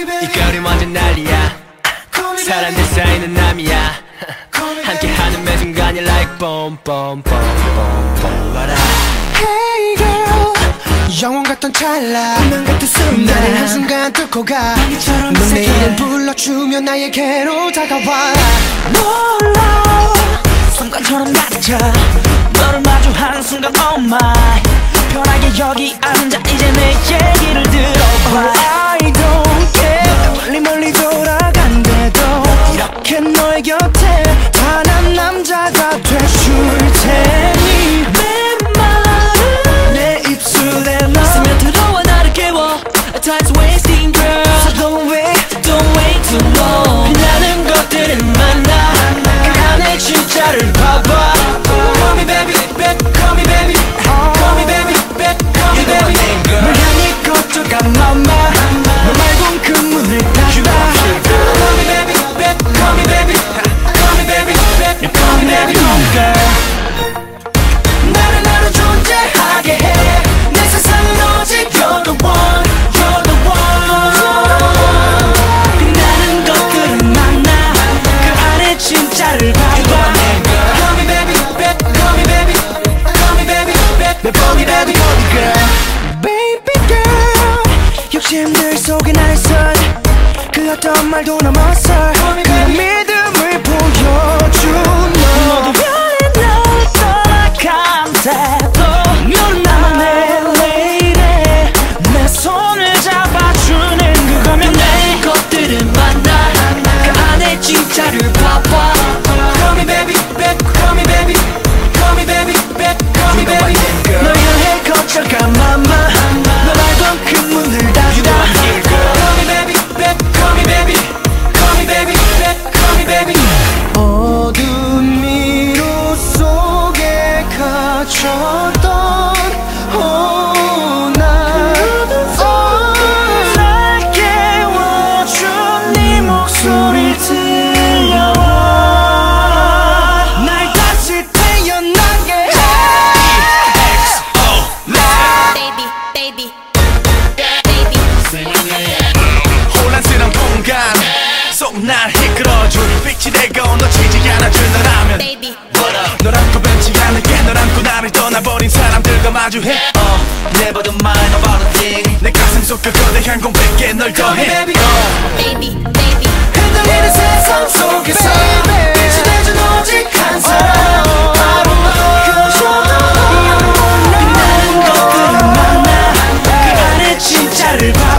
이 거리 완전 난리야. 사람들 사이는 남이야. 함께하는 매 순간이 like boom boom boom boom what up Hey girl. 영원 같던 찰나. 운명 같은 순간. 나를 한순간 뚫고 가. 넌 새겨. 내일은 불러주면 나에게로 다가와. 몰라. 순간처럼 낮아 너를 마주하는 순간 oh my. 편하게 여기 앉아. 이제 내 얘기를 들어봐 time's wasted call me baby girl Baby girl 욕심들 속에 날설그 어떤 말도 넘어서 그 믿음을 보여준 너 갇혔던 oh, 나 oh, 날 깨워준 네 목소리 들려와. 날 다시 태어나게 해 baby, baby, baby. 혼란스러운 공간. 속날 이끌어줄 빛이 되고 섞여 거대한 공백에 널 더해. baby. Baby baby. 흔들리는 세상 속에서 빛이 되준 오직 한 사람. 바로 그녀 나는 너 그를 만나 그 안에 진짜를 봐.